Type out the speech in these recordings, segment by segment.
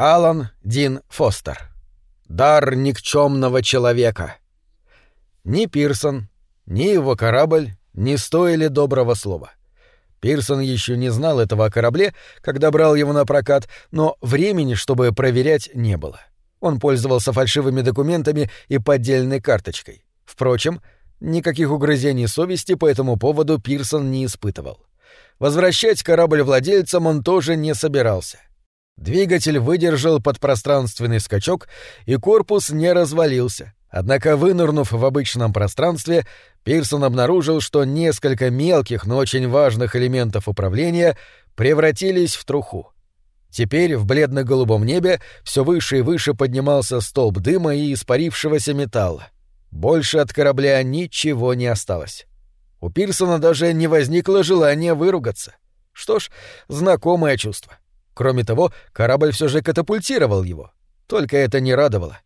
Алан Дин Фостер. Дар никчемного человека. Ни Пирсон, ни его корабль не стоили доброго слова. Пирсон еще не знал этого о корабле, когда брал его на прокат, но времени, чтобы проверять, не было. Он пользовался фальшивыми документами и поддельной карточкой. Впрочем, никаких угрызений совести по этому поводу Пирсон не испытывал. Возвращать корабль владельцам он тоже не собирался. Двигатель выдержал подпространственный скачок, и корпус не развалился. Однако, вынырнув в обычном пространстве, Пирсон обнаружил, что несколько мелких, но очень важных элементов управления превратились в труху. Теперь в бледно-голубом небе все выше и выше поднимался столб дыма и испарившегося металла. Больше от корабля ничего не осталось. У Пирсона даже не возникло желания выругаться. Что ж, знакомое чувство. Кроме того, корабль все же катапультировал его. Только это не радовало.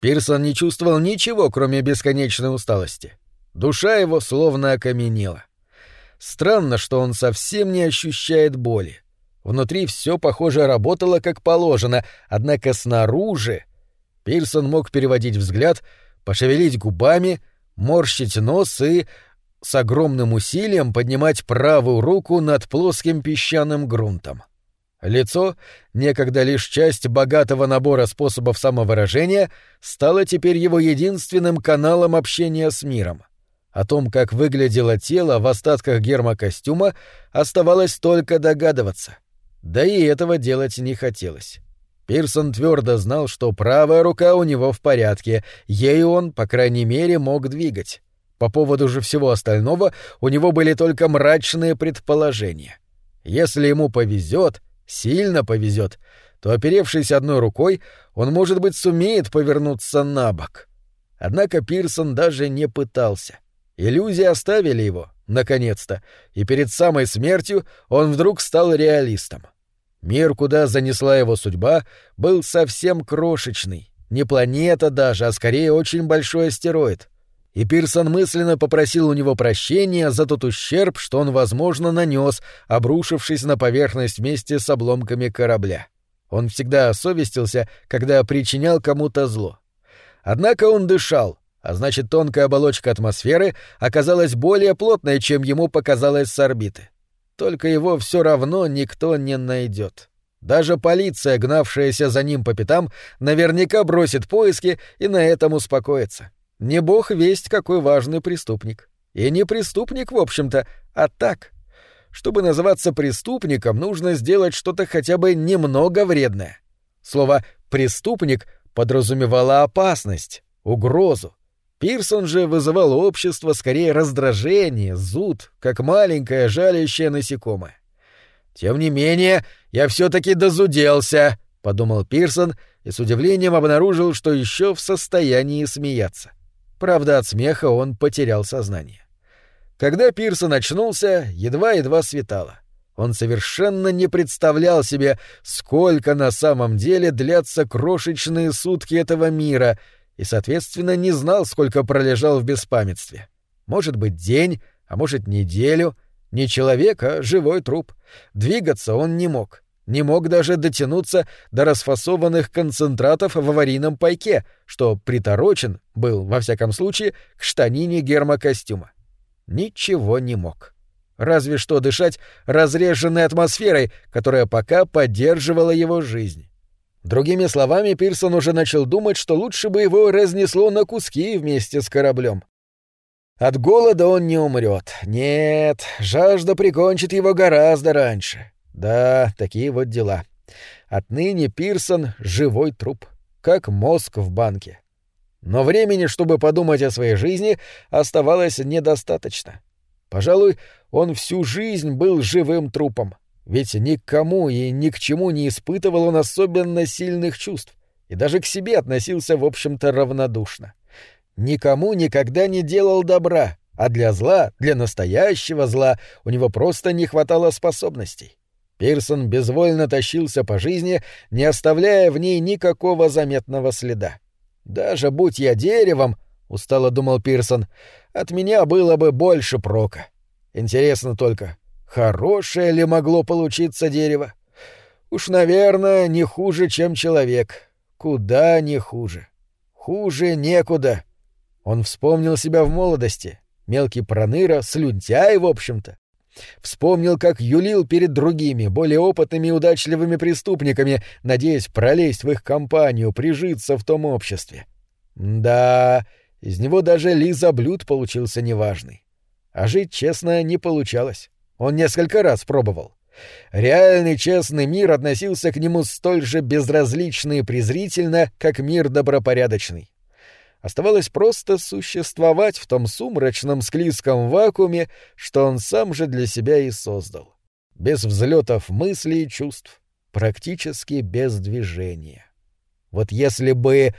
Пирсон не чувствовал ничего, кроме бесконечной усталости. Душа его словно окаменела. Странно, что он совсем не ощущает боли. Внутри все, похоже, работало как положено, однако снаружи... Пирсон мог переводить взгляд, пошевелить губами, морщить нос и с огромным усилием поднимать правую руку над плоским песчаным грунтом. Лицо, некогда лишь часть богатого набора способов самовыражения, стало теперь его единственным каналом общения с миром. О том, как выглядело тело в остатках гермокостюма, оставалось только догадываться. Да и этого делать не хотелось. Пирсон твердо знал, что правая рука у него в порядке, ею он, по крайней мере, мог двигать. По поводу же всего остального у него были только мрачные предположения. Если ему повезет, сильно повезет, то, оперевшись одной рукой, он, может быть, сумеет повернуться на бок. Однако Пирсон даже не пытался. Иллюзии оставили его, наконец-то, и перед самой смертью он вдруг стал реалистом. Мир, куда занесла его судьба, был совсем крошечный. Не планета даже, а скорее очень большой астероид — и Пирсон мысленно попросил у него прощения за тот ущерб, что он, возможно, нанес, обрушившись на поверхность вместе с обломками корабля. Он всегда совестился, когда причинял кому-то зло. Однако он дышал, а значит, тонкая оболочка атмосферы оказалась более плотной, чем ему показалось с орбиты. Только его все равно никто не найдет. Даже полиция, гнавшаяся за ним по пятам, наверняка бросит поиски и на этом успокоится. Не бог весть какой важный преступник. И не преступник, в общем-то, а так. Чтобы называться преступником, нужно сделать что-то хотя бы немного вредное. Слово «преступник» подразумевало опасность, угрозу. Пирсон же вызывал у общества скорее раздражение, зуд, как маленькое жалящее насекомое. «Тем не менее, я все-таки дозуделся», — подумал Пирсон и с удивлением обнаружил, что еще в состоянии смеяться. Правда, от смеха он потерял сознание. Когда Пирсон очнулся, едва-едва светало. Он совершенно не представлял себе, сколько на самом деле длятся крошечные сутки этого мира, и, соответственно, не знал, сколько пролежал в беспамятстве. Может быть, день, а может, неделю. Не человек, а живой труп. Двигаться он не мог. Не мог даже дотянуться до расфасованных концентратов в аварийном пайке, что приторочен был, во всяком случае, к штанине гермокостюма. Ничего не мог. Разве что дышать разреженной атмосферой, которая пока поддерживала его жизнь. Другими словами, Пирсон уже начал думать, что лучше бы его разнесло на куски вместе с кораблем. От голода он не умрет. Нет, жажда прикончит его гораздо раньше. Да, такие вот дела. Отныне Пирсон — живой труп, как мозг в банке. Но времени, чтобы подумать о своей жизни, оставалось недостаточно. Пожалуй, он всю жизнь был живым трупом, ведь ни к кому и ни к чему не испытывал он особенно сильных чувств, и даже к себе относился, в общем-то, равнодушно. Никому никогда не делал добра, а для зла, для настоящего зла, у него просто не хватало способностей. Пирсон безвольно тащился по жизни, не оставляя в ней никакого заметного следа. «Даже будь я деревом», — устало думал Пирсон, — «от меня было бы больше прока. Интересно только, хорошее ли могло получиться дерево? Уж, наверное, не хуже, чем человек. Куда не хуже. Хуже некуда. Он вспомнил себя в молодости. Мелкий проныра, слюнтяй, в общем-то. Вспомнил, как юлил перед другими, более опытными и удачливыми преступниками, надеясь пролезть в их компанию, прижиться в том обществе. Да, из него даже лизоблюд получился неважный. А жить честно не получалось. Он несколько раз пробовал. Реальный честный мир относился к нему столь же безразлично и презрительно, как мир добропорядочный. Оставалось просто существовать в том сумрачном склизком вакууме, что он сам же для себя и создал. Без взлетов мыслей и чувств, практически без движения. Вот если бы...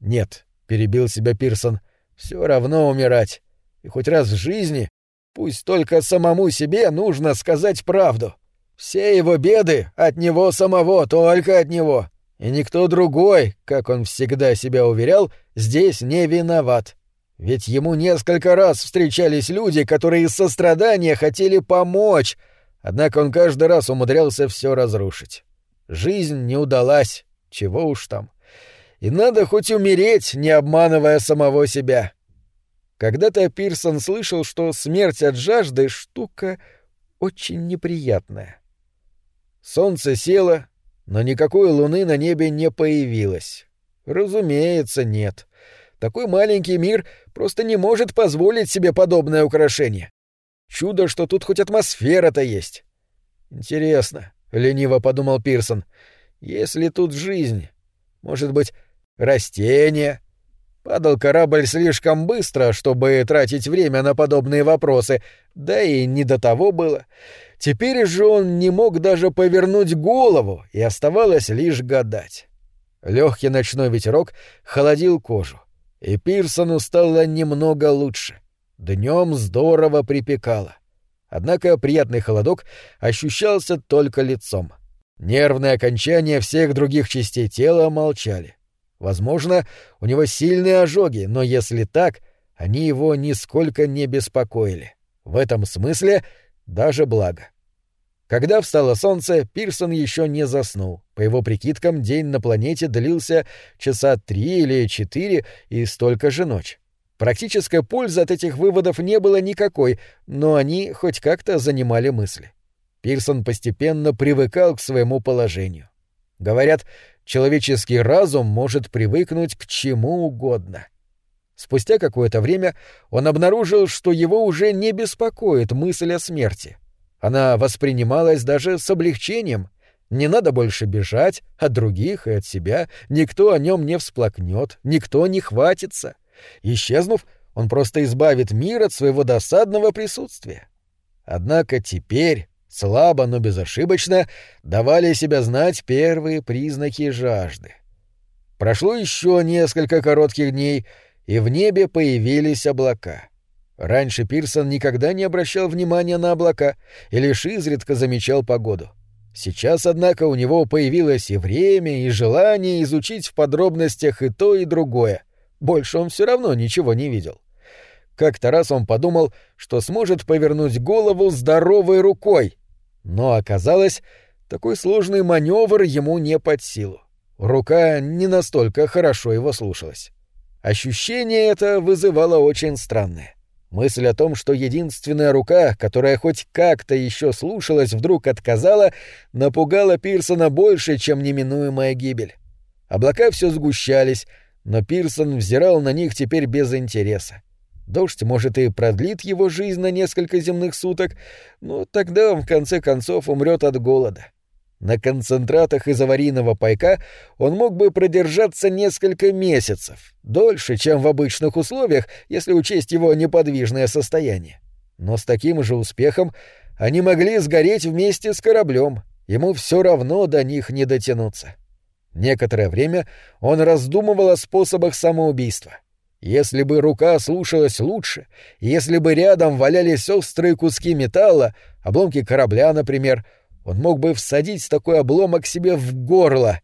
Нет, — перебил себя Пирсон, — все равно умирать. И хоть раз в жизни, пусть только самому себе нужно сказать правду. Все его беды от него самого, только от него. И никто другой, как он всегда себя уверял, здесь не виноват. Ведь ему несколько раз встречались люди, которые из сострадания хотели помочь, однако он каждый раз умудрялся все разрушить. Жизнь не удалась, чего уж там. И надо хоть умереть, не обманывая самого себя. Когда-то Пирсон слышал, что смерть от жажды — штука очень неприятная. Солнце село, но никакой луны на небе не появилось. Разумеется, нет. Такой маленький мир просто не может позволить себе подобное украшение. Чудо, что тут хоть атмосфера-то есть. Интересно, — лениво подумал Пирсон, — если тут жизнь, может быть, растения? Падал корабль слишком быстро, чтобы тратить время на подобные вопросы, да и не до того было. Теперь же он не мог даже повернуть голову, и оставалось лишь гадать. Легкий ночной ветерок холодил кожу, и Пирсону стало немного лучше. Днем здорово припекало. Однако приятный холодок ощущался только лицом. Нервные окончания всех других частей тела молчали. Возможно, у него сильные ожоги, но если так, они его нисколько не беспокоили. В этом смысле даже благо. Когда встало солнце, Пирсон еще не заснул. По его прикидкам, день на планете длился часа три или четыре и столько же ночь. Практической пользы от этих выводов не было никакой, но они хоть как-то занимали мысли. Пирсон постепенно привыкал к своему положению. Говорят, человеческий разум может привыкнуть к чему угодно. Спустя какое-то время он обнаружил, что его уже не беспокоит мысль о смерти. Она воспринималась даже с облегчением. Не надо больше бежать от других и от себя, никто о нем не всплакнет, никто не хватится. Исчезнув, он просто избавит мир от своего досадного присутствия. Однако теперь, слабо, но безошибочно, давали себя знать первые признаки жажды. Прошло еще несколько коротких дней, и в небе появились облака. Раньше Пирсон никогда не обращал внимания на облака и лишь изредка замечал погоду. Сейчас, однако, у него появилось и время, и желание изучить в подробностях и то, и другое. Больше он все равно ничего не видел. Как-то раз он подумал, что сможет повернуть голову здоровой рукой. Но оказалось, такой сложный маневр ему не под силу. Рука не настолько хорошо его слушалась. Ощущение это вызывало очень странное. Мысль о том, что единственная рука, которая хоть как-то еще слушалась, вдруг отказала, напугала Пирсона больше, чем неминуемая гибель. Облака все сгущались, но Пирсон взирал на них теперь без интереса. Дождь, может, и продлит его жизнь на несколько земных суток, но тогда он в конце концов умрет от голода. На концентратах из аварийного пайка он мог бы продержаться несколько месяцев, дольше, чем в обычных условиях, если учесть его неподвижное состояние. Но с таким же успехом они могли сгореть вместе с кораблем, ему все равно до них не дотянуться. Некоторое время он раздумывал о способах самоубийства. Если бы рука слушалась лучше, если бы рядом валялись острые куски металла, обломки корабля, например, он мог бы всадить такой обломок себе в горло.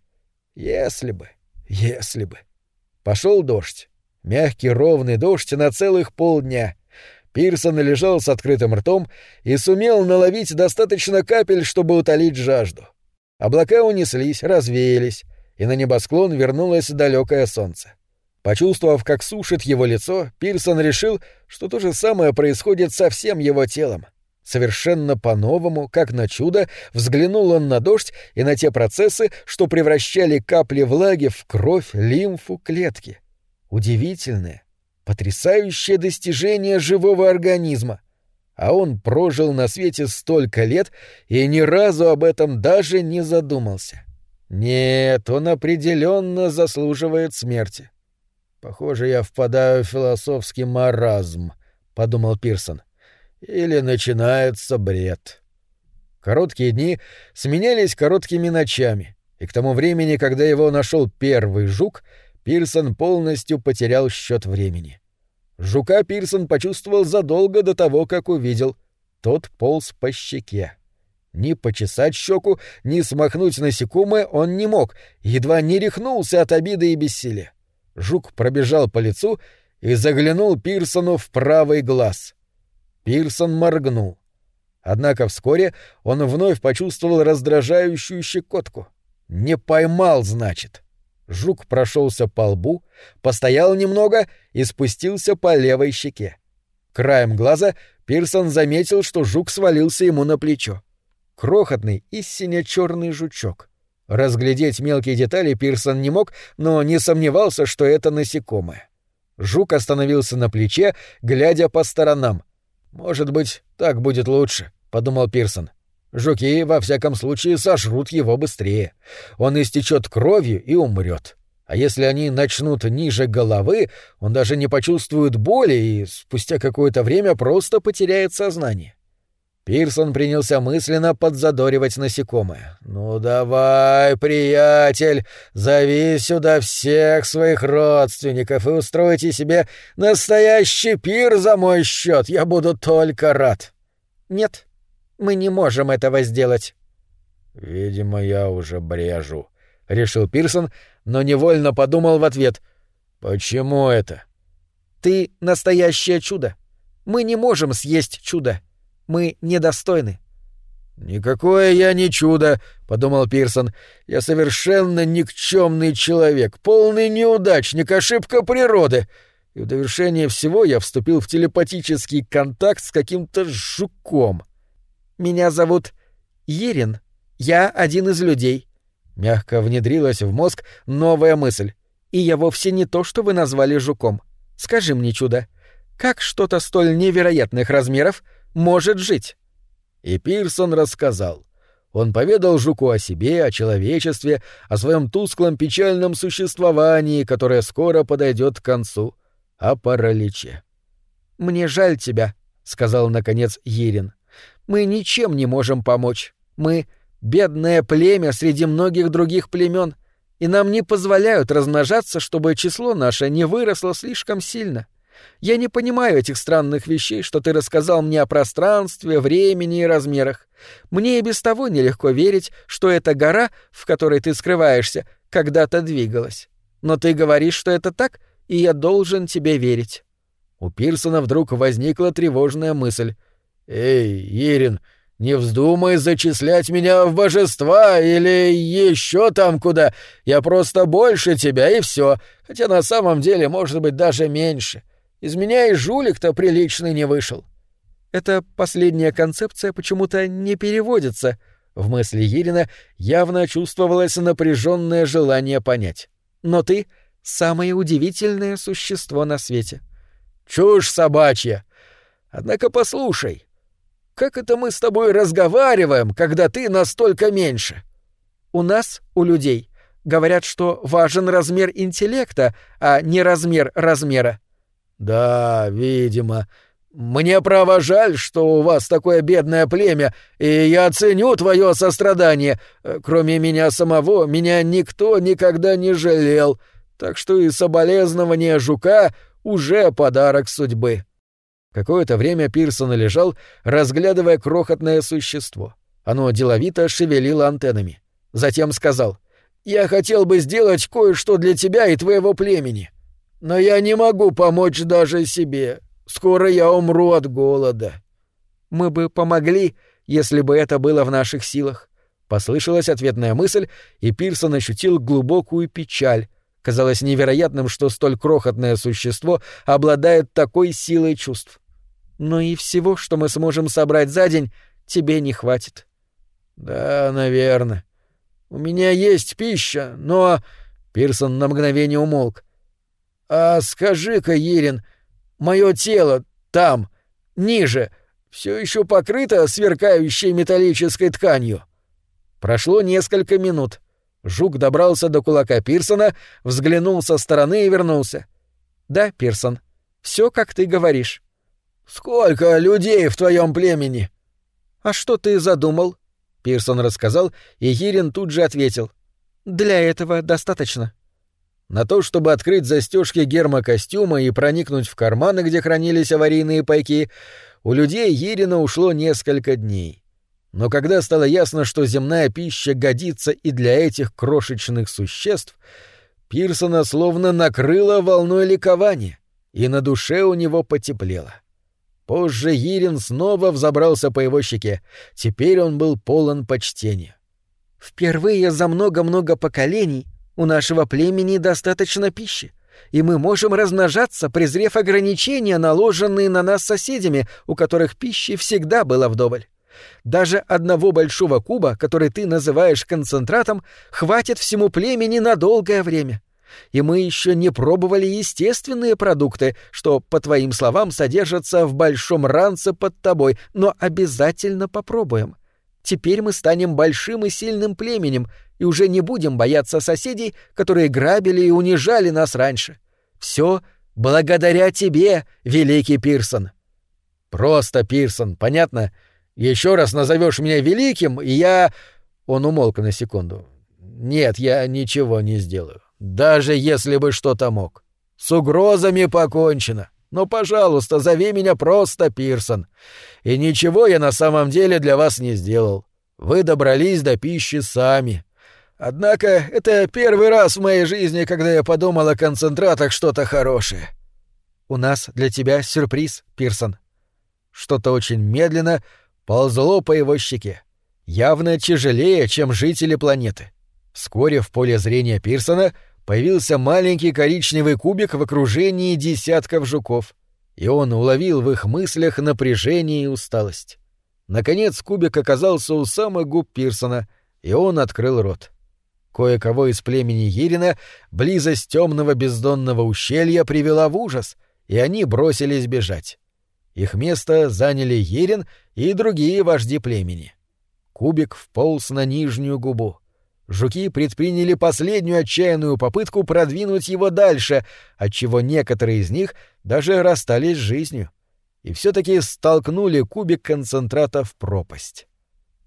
Если бы, если бы. Пошел дождь. Мягкий ровный дождь на целых полдня. Пирсон лежал с открытым ртом и сумел наловить достаточно капель, чтобы утолить жажду. Облака унеслись, развеялись, и на небосклон вернулось далекое солнце. Почувствовав, как сушит его лицо, Пирсон решил, что то же самое происходит со всем его телом. Совершенно по-новому, как на чудо, взглянул он на дождь и на те процессы, что превращали капли влаги в кровь, лимфу, клетки. Удивительное, потрясающее достижение живого организма. А он прожил на свете столько лет и ни разу об этом даже не задумался. Нет, он определенно заслуживает смерти. Похоже, я впадаю в философский маразм, подумал Пирсон. Или начинается бред. Короткие дни сменялись короткими ночами, и к тому времени, когда его нашел первый жук, Пирсон полностью потерял счет времени. Жука Пирсон почувствовал задолго до того, как увидел. Тот полз по щеке. Ни почесать щеку, ни смахнуть насекомое он не мог, едва не рехнулся от обиды и бессилия. Жук пробежал по лицу и заглянул Пирсону в правый глаз. Пирсон моргнул. Однако вскоре он вновь почувствовал раздражающую щекотку. Не поймал, значит. Жук прошелся по лбу, постоял немного и спустился по левой щеке. Краем глаза Пирсон заметил, что жук свалился ему на плечо. Крохотный и сине-черный жучок. Разглядеть мелкие детали Пирсон не мог, но не сомневался, что это насекомое. Жук остановился на плече, глядя по сторонам. «Может быть, так будет лучше», — подумал Пирсон. Жуки, во всяком случае, сожрут его быстрее. Он истечет кровью и умрет. А если они начнут ниже головы, он даже не почувствует боли и спустя какое-то время просто потеряет сознание. Пирсон принялся мысленно подзадоривать насекомое. «Ну давай, приятель, зови сюда всех своих родственников и устройте себе настоящий пир за мой счет. Я буду только рад». «Нет, мы не можем этого сделать». «Видимо, я уже брежу», — решил Пирсон, но невольно подумал в ответ. «Почему это?» «Ты настоящее чудо. Мы не можем съесть чудо. Мы недостойны». «Никакое я не чудо», — подумал Пирсон. «Я совершенно никчемный человек, полный неудачник, ошибка природы. И в довершение всего я вступил в телепатический контакт с каким-то жуком». Меня зовут Ерин. Я один из людей». Мягко внедрилась в мозг новая мысль. «И я вовсе не то, что вы назвали жуком. Скажи мне, чудо, как что-то столь невероятных размеров может жить?» И Пирсон рассказал. Он поведал жуку о себе, о человечестве, о своем тусклом печальном существовании, которое скоро подойдет к концу, о параличе. «Мне жаль тебя», — сказал, наконец, Ерин. Мы ничем не можем помочь. Мы — бедное племя среди многих других племен, и нам не позволяют размножаться, чтобы число наше не выросло слишком сильно. Я не понимаю этих странных вещей, что ты рассказал мне о пространстве, времени и размерах. Мне и без того нелегко верить, что эта гора, в которой ты скрываешься, когда-то двигалась. Но ты говоришь, что это так, и я должен тебе верить». У Пирсона вдруг возникла тревожная мысль — «Эй, Ирин, не вздумай зачислять меня в божества или еще там куда. Я просто больше тебя и все, хотя на самом деле, может быть, даже меньше. Из меня и жулик-то приличный не вышел». Эта последняя концепция почему-то не переводится. В мысли Ирина явно чувствовалось напряженное желание понять. Но ты — самое удивительное существо на свете. Чушь собачья. Однако послушай, как это мы с тобой разговариваем, когда ты настолько меньше? У нас, у людей, говорят, что важен размер интеллекта, а не размер размера. Да, видимо. Мне право жаль, что у вас такое бедное племя, и я ценю твое сострадание. Кроме меня самого, меня никто никогда не жалел, так что и соболезнование жука уже подарок судьбы. Какое-то время Пирсон лежал, разглядывая крохотное существо. Оно деловито шевелило антеннами. Затем сказал, «Я хотел бы сделать кое-что для тебя и твоего племени. Но я не могу помочь даже себе. Скоро я умру от голода». «Мы бы помогли, если бы это было в наших силах. Послышалась ответная мысль, и Пирсон ощутил глубокую печаль. Казалось невероятным, что столь крохотное существо обладает такой силой чувств. Но и всего, что мы сможем собрать за день, тебе не хватит. Да, наверное. У меня есть пища, но... Пирсон на мгновение умолк. А скажи-ка, Ирин, мое тело там, ниже, все еще покрыто сверкающей металлической тканью. Прошло несколько минут. Жук добрался до кулака Пирсона, взглянул со стороны и вернулся. Да, Пирсон, все как ты говоришь. Сколько людей в твоем племени? А что ты задумал? Пирсон рассказал, и Йирин тут же ответил. Для этого достаточно. На то, чтобы открыть застежки гермокостюма и проникнуть в карманы, где хранились аварийные пайки, у людей Ерина ушло несколько дней. Но когда стало ясно, что земная пища годится и для этих крошечных существ, Пирсона словно накрыло волной ликования, и на душе у него потеплело. Позже Йирин снова взобрался по его щеке. Теперь он был полон почтения. «Впервые за много-много поколений у нашего племени достаточно пищи, и мы можем размножаться, презрев ограничения, наложенные на нас соседями, у которых пищи всегда было вдоволь. Даже одного большого куба, который ты называешь концентратом, хватит всему племени на долгое время. И мы еще не пробовали естественные продукты, что, по твоим словам, содержатся в большом ранце под тобой, но обязательно попробуем. Теперь мы станем большим и сильным племенем и уже не будем бояться соседей, которые грабили и унижали нас раньше. Все благодаря тебе, великий Пирсон. Просто Пирсон, понятно? Еще раз назовешь меня великим, и я... Он умолк на секунду. Нет, я ничего не сделаю. Даже если бы что-то мог. С угрозами покончено. Но, пожалуйста, зови меня просто Пирсон. И ничего я на самом деле для вас не сделал. Вы добрались до пищи сами. Однако это первый раз в моей жизни, когда я подумал о концентратах что-то хорошее. У нас для тебя сюрприз, Пирсон. Что-то очень медленно ползло по его щеке. Явно тяжелее, чем жители планеты. Вскоре в поле зрения Пирсона — появился маленький коричневый кубик в окружении десятков жуков, и он уловил в их мыслях напряжение и усталость. Наконец кубик оказался у самых губ Пирсона, и он открыл рот. Кое-кого из племени Ирина близость темного бездонного ущелья привела в ужас, и они бросились бежать. Их место заняли Ерин и другие вожди племени. Кубик вполз на нижнюю губу жуки предприняли последнюю отчаянную попытку продвинуть его дальше, отчего некоторые из них даже расстались с жизнью. И все таки столкнули кубик концентрата в пропасть.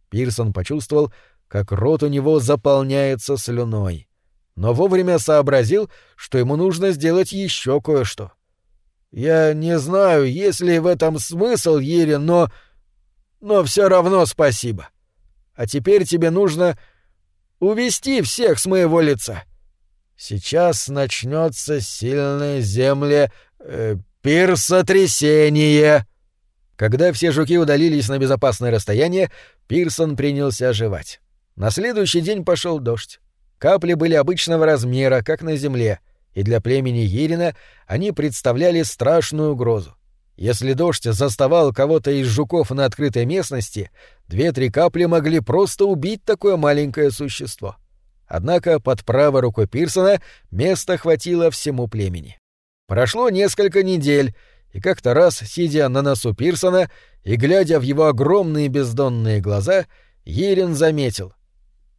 Пирсон почувствовал, как рот у него заполняется слюной, но вовремя сообразил, что ему нужно сделать еще кое-что. «Я не знаю, есть ли в этом смысл, Ерин, но... но все равно спасибо. А теперь тебе нужно увести всех с моего лица. Сейчас начнется сильное земле э, пирсотрясение. Когда все жуки удалились на безопасное расстояние, Пирсон принялся оживать. На следующий день пошел дождь. Капли были обычного размера, как на земле, и для племени Ерина они представляли страшную угрозу. Если дождь заставал кого-то из жуков на открытой местности, две-три капли могли просто убить такое маленькое существо. Однако под правой рукой Пирсона места хватило всему племени. Прошло несколько недель, и как-то раз, сидя на носу Пирсона и глядя в его огромные бездонные глаза, Ерин заметил.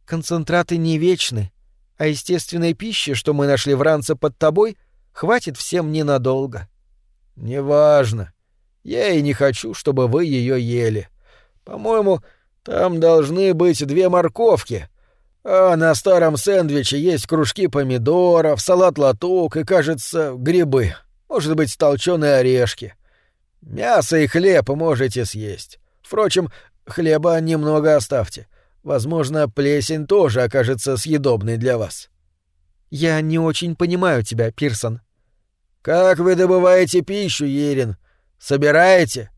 «Концентраты не вечны, а естественной пищи, что мы нашли в ранце под тобой, хватит всем ненадолго». «Неважно. Я и не хочу, чтобы вы ее ели. По-моему, там должны быть две морковки. А на старом сэндвиче есть кружки помидоров, салат-латук и, кажется, грибы. Может быть, толченые орешки. Мясо и хлеб можете съесть. Впрочем, хлеба немного оставьте. Возможно, плесень тоже окажется съедобной для вас». «Я не очень понимаю тебя, Пирсон», «Как вы добываете пищу, Ерин? Собираете?»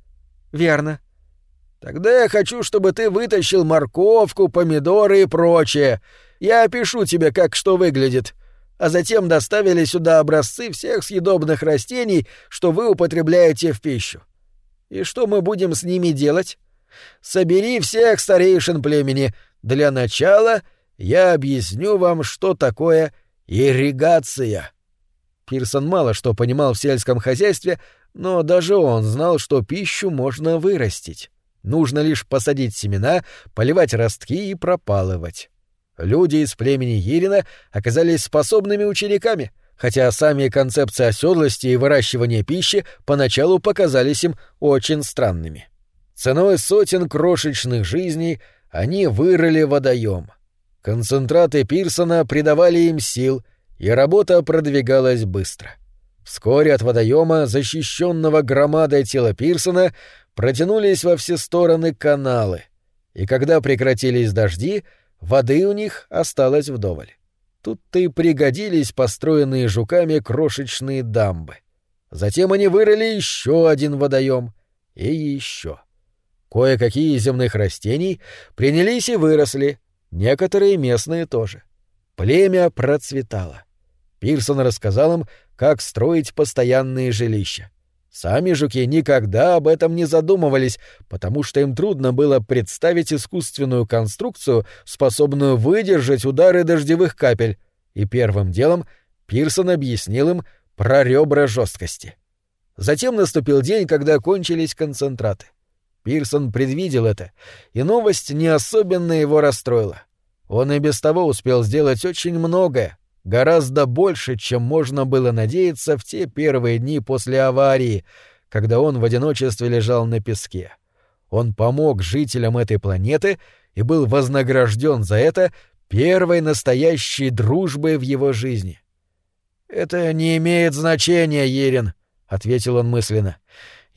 «Верно. Тогда я хочу, чтобы ты вытащил морковку, помидоры и прочее. Я опишу тебе, как что выглядит. А затем доставили сюда образцы всех съедобных растений, что вы употребляете в пищу. И что мы будем с ними делать? Собери всех старейшин племени. Для начала я объясню вам, что такое ирригация. Пирсон мало что понимал в сельском хозяйстве, но даже он знал, что пищу можно вырастить. Нужно лишь посадить семена, поливать ростки и пропалывать. Люди из племени Ирина оказались способными учениками, хотя сами концепции оседлости и выращивания пищи поначалу показались им очень странными. Ценой сотен крошечных жизней они вырыли водоем. Концентраты Пирсона придавали им сил, и работа продвигалась быстро. Вскоре от водоема, защищенного громадой тела Пирсона, протянулись во все стороны каналы, и когда прекратились дожди, воды у них осталось вдоволь. Тут-то и пригодились построенные жуками крошечные дамбы. Затем они вырыли еще один водоем и еще. Кое-какие из земных растений принялись и выросли, некоторые местные тоже. Племя процветало. Пирсон рассказал им, как строить постоянные жилища. Сами жуки никогда об этом не задумывались, потому что им трудно было представить искусственную конструкцию, способную выдержать удары дождевых капель, и первым делом Пирсон объяснил им про ребра жесткости. Затем наступил день, когда кончились концентраты. Пирсон предвидел это, и новость не особенно его расстроила. Он и без того успел сделать очень многое, Гораздо больше, чем можно было надеяться в те первые дни после аварии, когда он в одиночестве лежал на песке. Он помог жителям этой планеты и был вознагражден за это первой настоящей дружбой в его жизни. «Это не имеет значения, Ерин», — ответил он мысленно.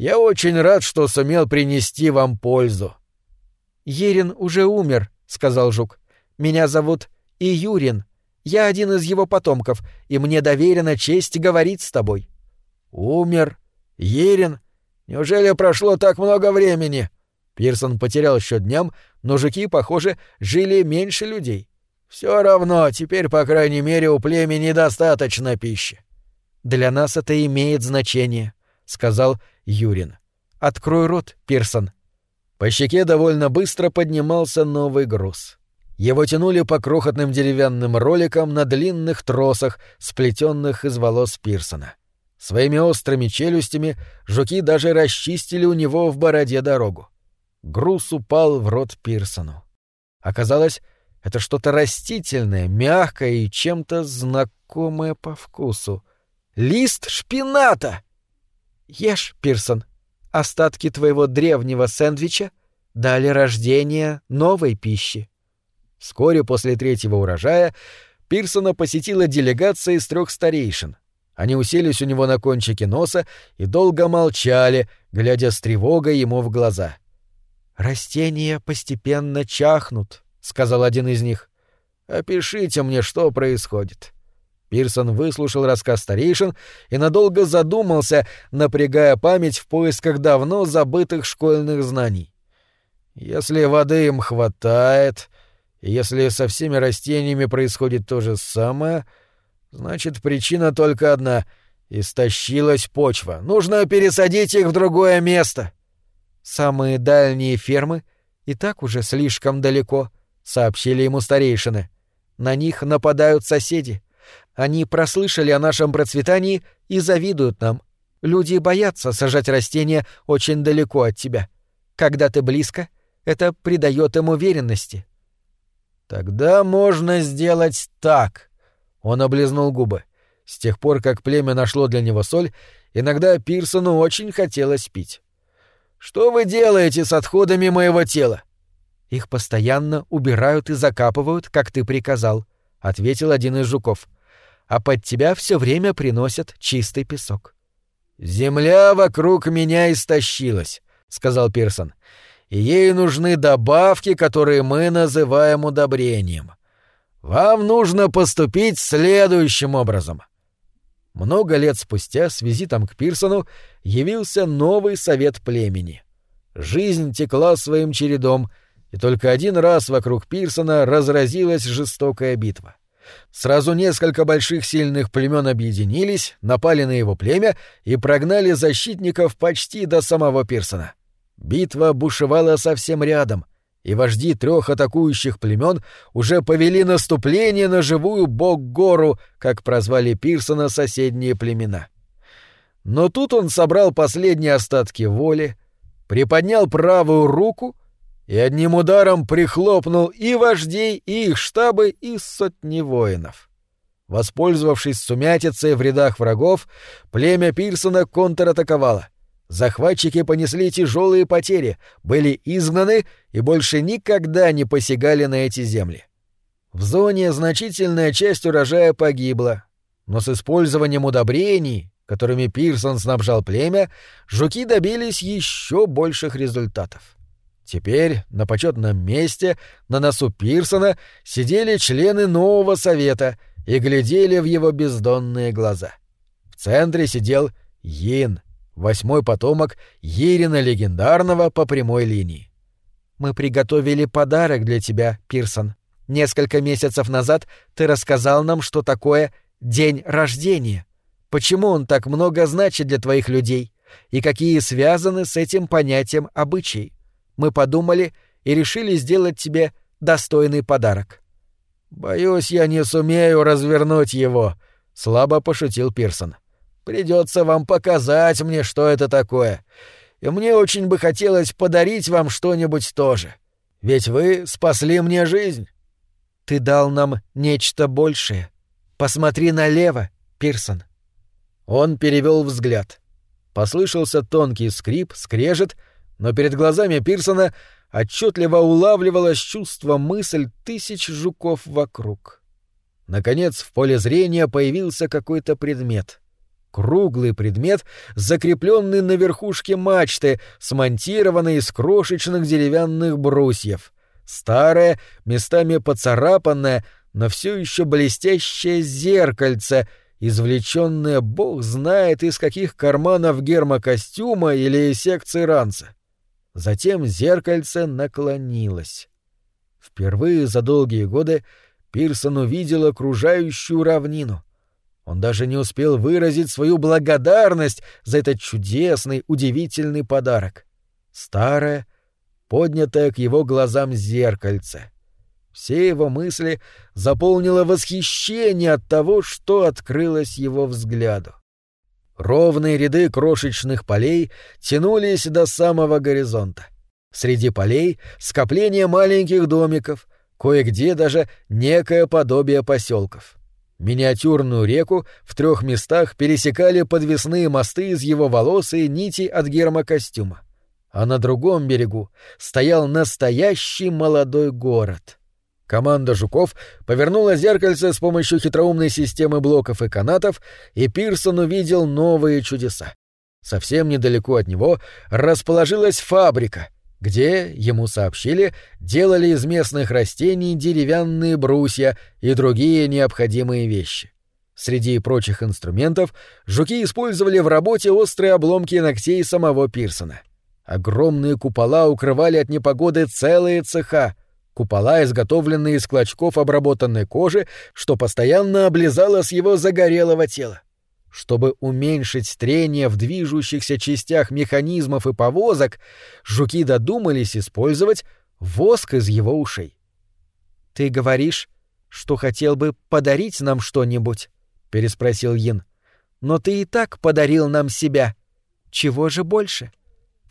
«Я очень рад, что сумел принести вам пользу». «Ерин уже умер», — сказал Жук. «Меня зовут Июрин. Я один из его потомков, и мне доверена честь говорить с тобой». «Умер? Ерин? Неужели прошло так много времени?» Пирсон потерял счет дням, но жуки, похоже, жили меньше людей. Все равно, теперь, по крайней мере, у племени достаточно пищи. «Для нас это имеет значение», — сказал Юрин. «Открой рот, Пирсон». По щеке довольно быстро поднимался новый груз. Его тянули по крохотным деревянным роликам на длинных тросах, сплетенных из волос Пирсона. Своими острыми челюстями жуки даже расчистили у него в бороде дорогу. Груз упал в рот Пирсону. Оказалось, это что-то растительное, мягкое и чем-то знакомое по вкусу. Лист шпината! Ешь, Пирсон. Остатки твоего древнего сэндвича дали рождение новой пищи. Вскоре после третьего урожая Пирсона посетила делегация из трех старейшин. Они уселись у него на кончике носа и долго молчали, глядя с тревогой ему в глаза. «Растения постепенно чахнут», — сказал один из них. «Опишите мне, что происходит». Пирсон выслушал рассказ старейшин и надолго задумался, напрягая память в поисках давно забытых школьных знаний. «Если воды им хватает, если со всеми растениями происходит то же самое, значит, причина только одна — истощилась почва. Нужно пересадить их в другое место. Самые дальние фермы и так уже слишком далеко, — сообщили ему старейшины. На них нападают соседи. Они прослышали о нашем процветании и завидуют нам. Люди боятся сажать растения очень далеко от тебя. Когда ты близко, это придает им уверенности. — Тогда можно сделать так. Он облизнул губы. С тех пор, как племя нашло для него соль, иногда Пирсону очень хотелось пить. Что вы делаете с отходами моего тела? Их постоянно убирают и закапывают, как ты приказал, ответил один из жуков. А под тебя все время приносят чистый песок. Земля вокруг меня истощилась, сказал Пирсон и ей нужны добавки, которые мы называем удобрением. Вам нужно поступить следующим образом. Много лет спустя с визитом к Пирсону явился новый совет племени. Жизнь текла своим чередом, и только один раз вокруг Пирсона разразилась жестокая битва. Сразу несколько больших сильных племен объединились, напали на его племя и прогнали защитников почти до самого Пирсона. Битва бушевала совсем рядом, и вожди трех атакующих племен уже повели наступление на живую бог-гору, как прозвали Пирсона соседние племена. Но тут он собрал последние остатки воли, приподнял правую руку и одним ударом прихлопнул и вождей, и их штабы, и сотни воинов. Воспользовавшись сумятицей в рядах врагов, племя Пирсона контратаковало. Захватчики понесли тяжелые потери, были изгнаны и больше никогда не посягали на эти земли. В зоне значительная часть урожая погибла, но с использованием удобрений, которыми Пирсон снабжал племя, жуки добились еще больших результатов. Теперь на почетном месте на носу Пирсона сидели члены нового совета и глядели в его бездонные глаза. В центре сидел Йин — восьмой потомок Ерина Легендарного по прямой линии. «Мы приготовили подарок для тебя, Пирсон. Несколько месяцев назад ты рассказал нам, что такое день рождения. Почему он так много значит для твоих людей и какие связаны с этим понятием обычаи. Мы подумали и решили сделать тебе достойный подарок». «Боюсь, я не сумею развернуть его», — слабо пошутил Пирсон. Придется вам показать мне, что это такое. И мне очень бы хотелось подарить вам что-нибудь тоже. Ведь вы спасли мне жизнь. Ты дал нам нечто большее. Посмотри налево, Пирсон. Он перевел взгляд. Послышался тонкий скрип, скрежет, но перед глазами Пирсона отчетливо улавливалось чувство мысль тысяч жуков вокруг. Наконец в поле зрения появился какой-то предмет — Круглый предмет, закрепленный на верхушке мачты, смонтированный из крошечных деревянных брусьев. Старое, местами поцарапанное, но все еще блестящее зеркальце, извлеченное бог знает из каких карманов гермокостюма или секции ранца. Затем зеркальце наклонилось. Впервые за долгие годы Пирсон увидел окружающую равнину — он даже не успел выразить свою благодарность за этот чудесный, удивительный подарок. Старое, поднятое к его глазам зеркальце. Все его мысли заполнило восхищение от того, что открылось его взгляду. Ровные ряды крошечных полей тянулись до самого горизонта. Среди полей — скопление маленьких домиков, кое-где даже некое подобие поселков. Миниатюрную реку в трех местах пересекали подвесные мосты из его волос и нити от гермокостюма. А на другом берегу стоял настоящий молодой город. Команда жуков повернула зеркальце с помощью хитроумной системы блоков и канатов, и Пирсон увидел новые чудеса. Совсем недалеко от него расположилась фабрика — где, ему сообщили, делали из местных растений деревянные брусья и другие необходимые вещи. Среди прочих инструментов жуки использовали в работе острые обломки ногтей самого Пирсона. Огромные купола укрывали от непогоды целые цеха, купола, изготовленные из клочков обработанной кожи, что постоянно облизало с его загорелого тела. Чтобы уменьшить трение в движущихся частях механизмов и повозок, жуки додумались использовать воск из его ушей. «Ты говоришь, что хотел бы подарить нам что-нибудь?» — переспросил Йин. «Но ты и так подарил нам себя. Чего же больше?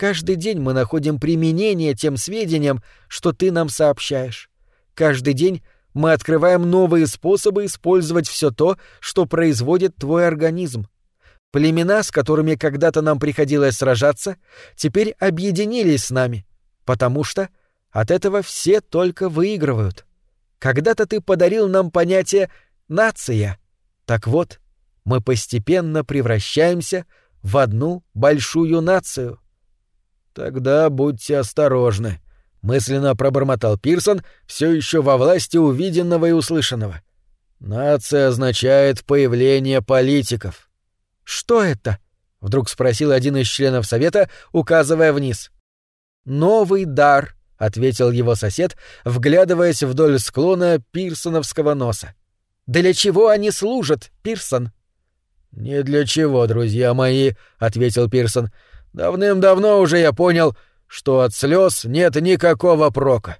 Каждый день мы находим применение тем сведениям, что ты нам сообщаешь. Каждый день мы открываем новые способы использовать все то, что производит твой организм. Племена, с которыми когда-то нам приходилось сражаться, теперь объединились с нами, потому что от этого все только выигрывают. Когда-то ты подарил нам понятие «нация». Так вот, мы постепенно превращаемся в одну большую нацию. Тогда будьте осторожны, мысленно пробормотал Пирсон, все еще во власти увиденного и услышанного. Нация означает появление политиков. Что это? вдруг спросил один из членов совета, указывая вниз. Новый дар, ответил его сосед, вглядываясь вдоль склона пирсоновского носа. Для чего они служат, Пирсон? Не для чего, друзья мои, ответил Пирсон. Давным-давно уже я понял, что от слез нет никакого прока.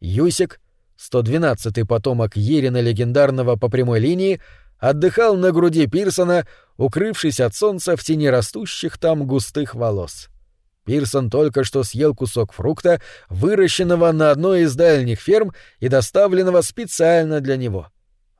Юсик, 112-й потомок Ерина легендарного по прямой линии, отдыхал на груди Пирсона, укрывшись от солнца в тени растущих там густых волос. Пирсон только что съел кусок фрукта, выращенного на одной из дальних ферм и доставленного специально для него.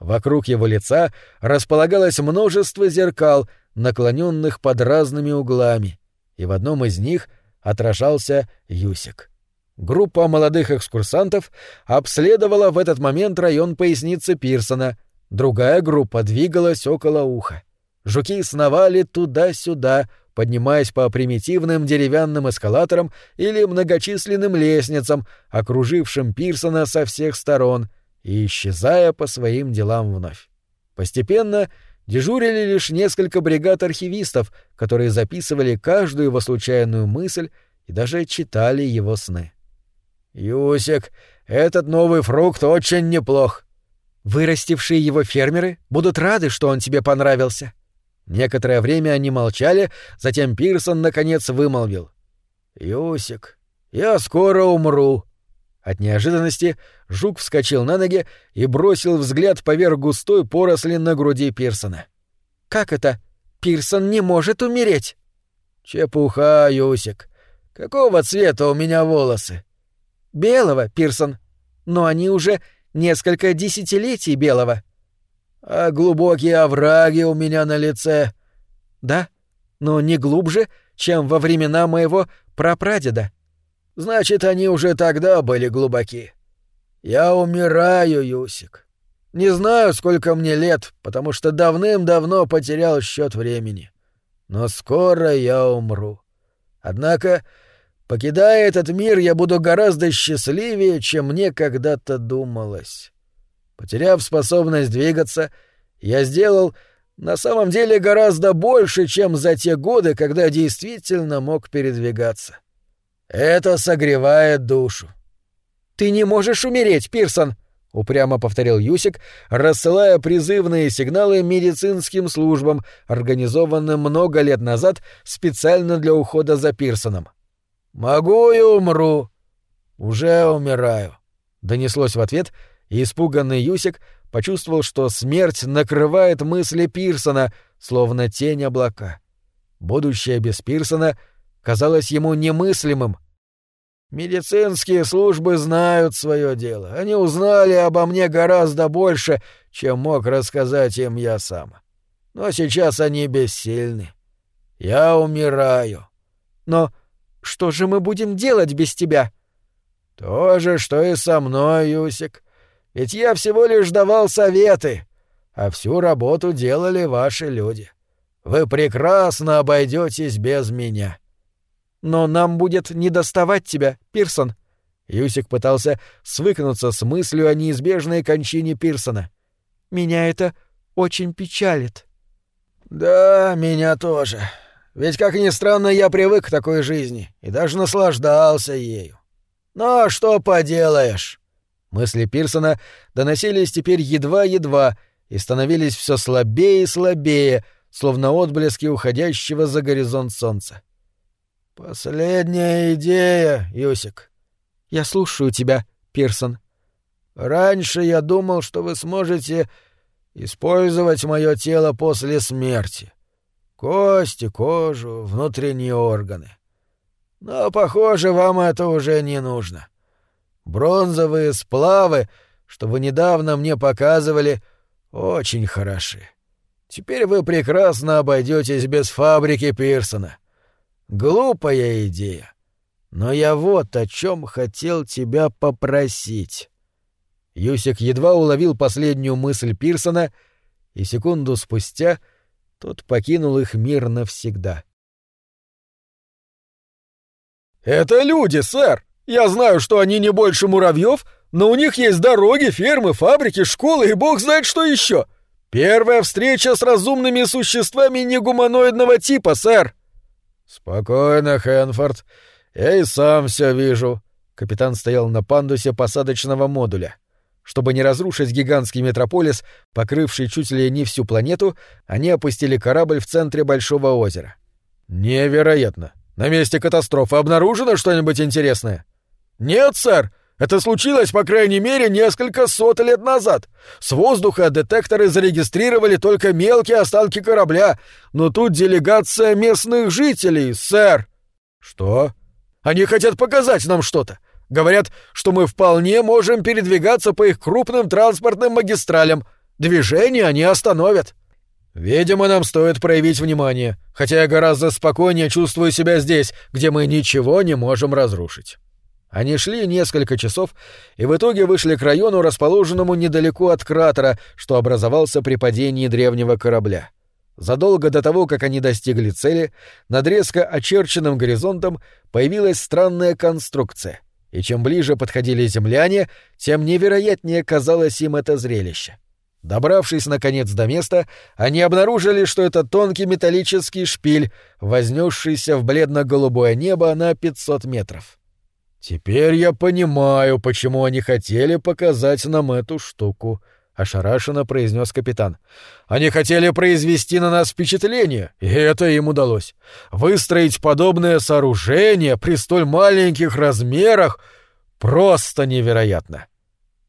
Вокруг его лица располагалось множество зеркал, наклоненных под разными углами, и в одном из них отражался Юсик. Группа молодых экскурсантов обследовала в этот момент район поясницы Пирсона, другая группа двигалась около уха. Жуки сновали туда-сюда, поднимаясь по примитивным деревянным эскалаторам или многочисленным лестницам, окружившим Пирсона со всех сторон, и исчезая по своим делам вновь. Постепенно дежурили лишь несколько бригад архивистов, которые записывали каждую его случайную мысль и даже читали его сны. «Юсик, этот новый фрукт очень неплох». «Вырастившие его фермеры будут рады, что он тебе понравился». Некоторое время они молчали, затем Пирсон наконец вымолвил. «Юсик, я скоро умру». От неожиданности жук вскочил на ноги и бросил взгляд поверх густой поросли на груди Пирсона. «Как это? Пирсон не может умереть!» «Чепуха, Юсик. Какого цвета у меня волосы?» «Белого, Пирсон. Но они уже несколько десятилетий белого» а глубокие овраги у меня на лице. Да, но не глубже, чем во времена моего прапрадеда. Значит, они уже тогда были глубоки. Я умираю, Юсик. Не знаю, сколько мне лет, потому что давным-давно потерял счет времени. Но скоро я умру. Однако, покидая этот мир, я буду гораздо счастливее, чем мне когда-то думалось. Потеряв способность двигаться, я сделал на самом деле гораздо больше, чем за те годы, когда действительно мог передвигаться. Это согревает душу. «Ты не можешь умереть, Пирсон!» — упрямо повторил Юсик, рассылая призывные сигналы медицинским службам, организованным много лет назад специально для ухода за Пирсоном. «Могу и умру. Уже умираю», — донеслось в ответ — и испуганный Юсик почувствовал, что смерть накрывает мысли Пирсона, словно тень облака. Будущее без Пирсона казалось ему немыслимым. «Медицинские службы знают свое дело. Они узнали обо мне гораздо больше, чем мог рассказать им я сам. Но сейчас они бессильны. Я умираю». «Но что же мы будем делать без тебя?» «То же, что и со мной, Юсик. Ведь я всего лишь давал советы, а всю работу делали ваши люди. Вы прекрасно обойдетесь без меня. Но нам будет недоставать тебя, Пирсон. Юсик пытался свыкнуться с мыслью о неизбежной кончине Пирсона. Меня это очень печалит. Да, меня тоже. Ведь, как ни странно, я привык к такой жизни и даже наслаждался ею. Но что поделаешь? Мысли Пирсона доносились теперь едва-едва и становились все слабее и слабее, словно отблески уходящего за горизонт солнца. «Последняя идея, Юсик». «Я слушаю тебя, Пирсон». «Раньше я думал, что вы сможете использовать мое тело после смерти. Кости, кожу, внутренние органы. Но, похоже, вам это уже не нужно. Бронзовые сплавы, что вы недавно мне показывали, очень хороши. Теперь вы прекрасно обойдетесь без фабрики Пирсона. Глупая идея. Но я вот о чем хотел тебя попросить. Юсик едва уловил последнюю мысль Пирсона, и секунду спустя тот покинул их мир навсегда. «Это люди, сэр!» Я знаю, что они не больше муравьев, но у них есть дороги, фермы, фабрики, школы и бог знает что еще. Первая встреча с разумными существами негуманоидного типа, сэр. Спокойно, Хэнфорд. Я и сам все вижу. Капитан стоял на пандусе посадочного модуля. Чтобы не разрушить гигантский метрополис, покрывший чуть ли не всю планету, они опустили корабль в центре большого озера. Невероятно. На месте катастрофы обнаружено что-нибудь интересное? Нет, сэр. Это случилось, по крайней мере, несколько сот лет назад. С воздуха детекторы зарегистрировали только мелкие останки корабля, но тут делегация местных жителей, сэр. Что? Они хотят показать нам что-то. Говорят, что мы вполне можем передвигаться по их крупным транспортным магистралям. Движение они остановят. Видимо, нам стоит проявить внимание, хотя я гораздо спокойнее чувствую себя здесь, где мы ничего не можем разрушить. Они шли несколько часов и в итоге вышли к району, расположенному недалеко от кратера, что образовался при падении древнего корабля. Задолго до того, как они достигли цели, над резко очерченным горизонтом появилась странная конструкция — и чем ближе подходили земляне, тем невероятнее казалось им это зрелище. Добравшись, наконец, до места, они обнаружили, что это тонкий металлический шпиль, вознесшийся в бледно-голубое небо на 500 метров. «Теперь я понимаю, почему они хотели показать нам эту штуку», — ошарашенно произнес капитан. «Они хотели произвести на нас впечатление, и это им удалось. Выстроить подобное сооружение при столь маленьких размерах просто невероятно».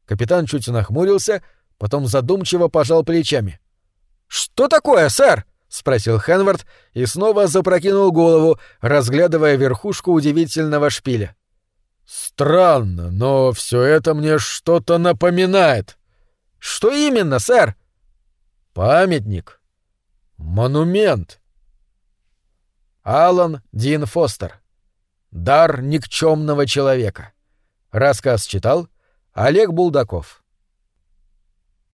Капитан чуть нахмурился, потом задумчиво пожал плечами. «Что такое, сэр?» — спросил Хенвард и снова запрокинул голову, разглядывая верхушку удивительного шпиля. «Странно, но все это мне что-то напоминает», что именно, сэр? Памятник. Монумент. Алан Дин Фостер. Дар никчемного человека. Рассказ читал Олег Булдаков.